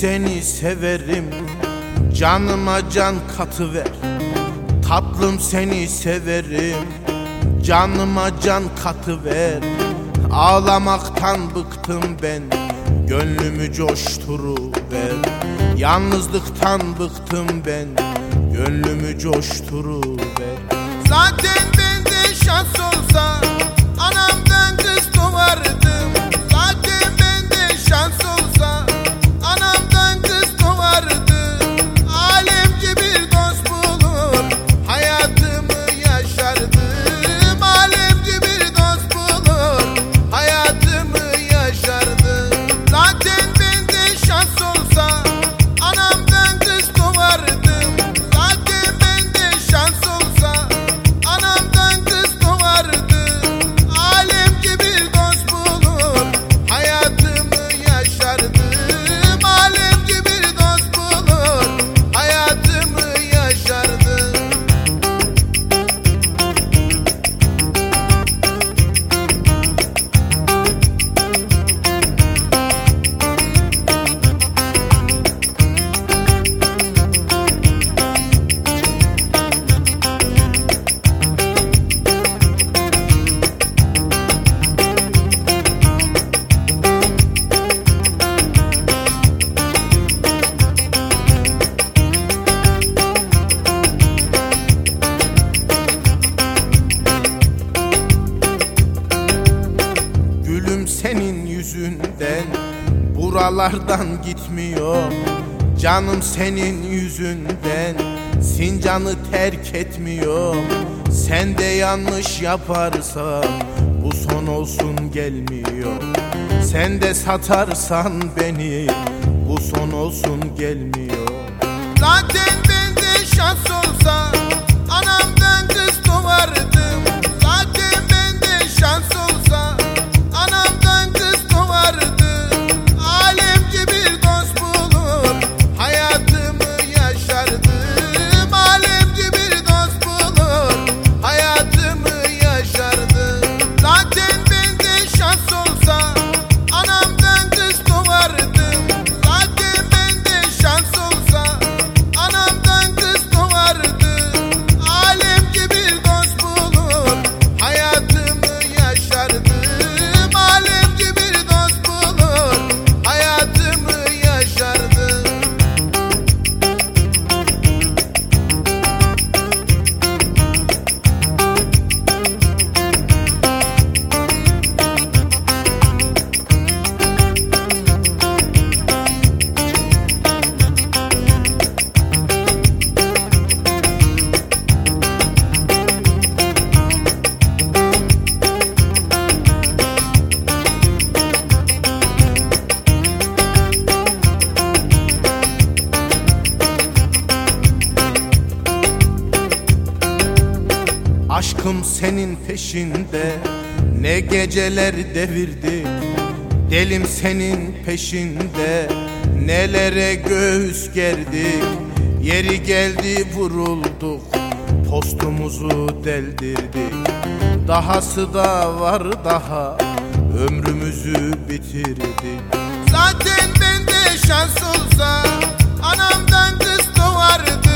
seni severim Canıma can katı ver Tatlım seni severim Canıma can katı ver Ağlamaktan bıktım ben Gönlümü coşturuver. Yalnızlıktan bıktım ben Gönlümü coşturuver. Zaten bende şans Buralardan gitmiyor. Canım senin yüzünden Sincanı terk etmiyor. Sen de yanlış yaparsan Bu son olsun gelmiyor. Sen de satarsan beni Bu son olsun gelmiyor. Zaten bende şans olsa Aşkım senin peşinde. Ne geceler devirdik Delim senin peşinde. Nelere göğüs gerdik. Yeri geldi vurulduk. Postumuzu deldirdik. Dahası da var daha. Ömrümüzü bitirdik. Zaten bende şans olsa Anamdan kız şans